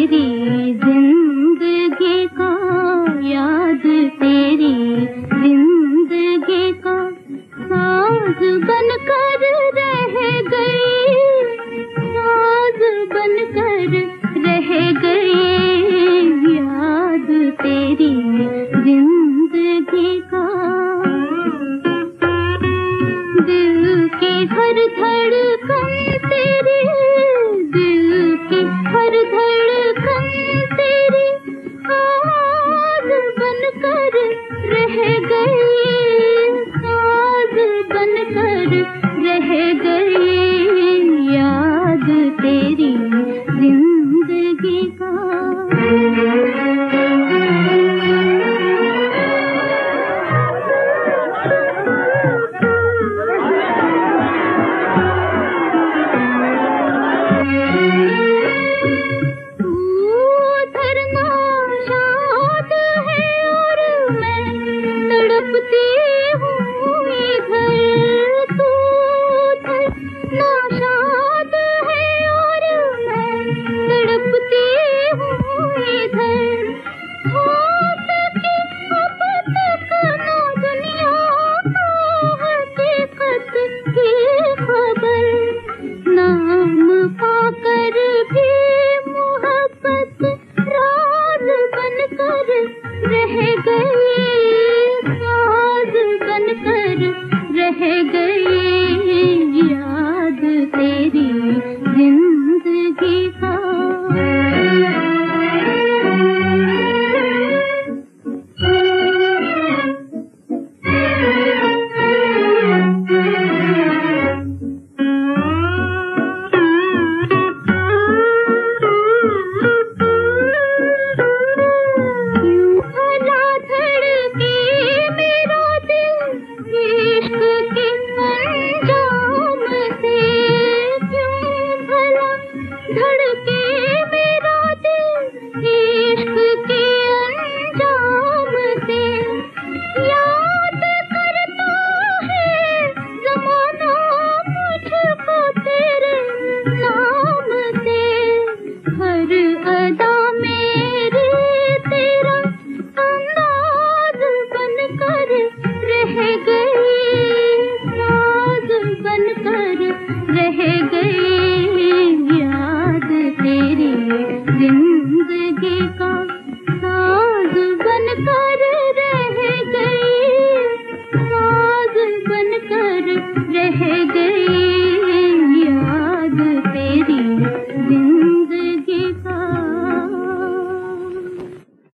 तेरी जिंदगी गई